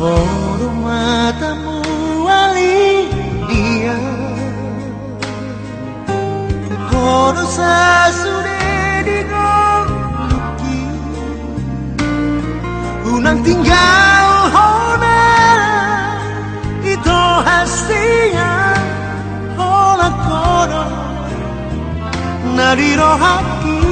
Mengkoru matamu alih dia. Kono sasude di gongki Unang tinggal hona Ito hastinya hola kono. Nari haki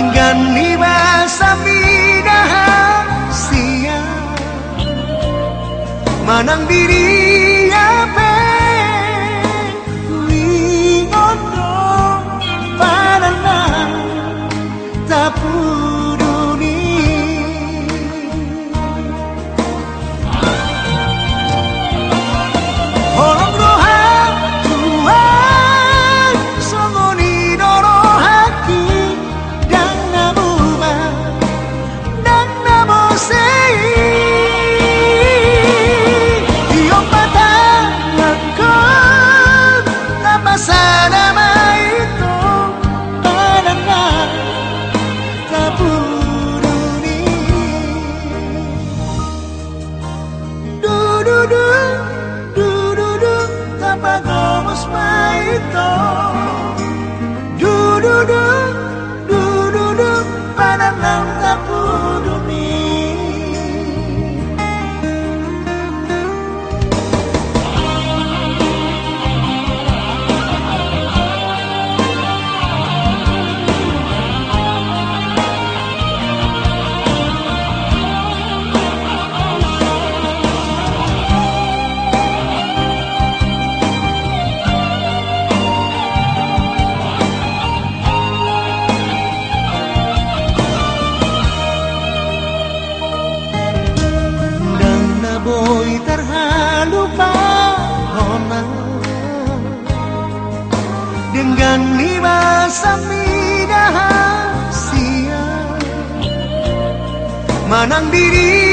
Dengan libasa bidahan sia Manang diri alone lima samidah sia. Manang diri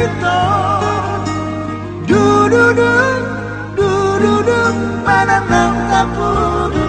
maito du du du du du du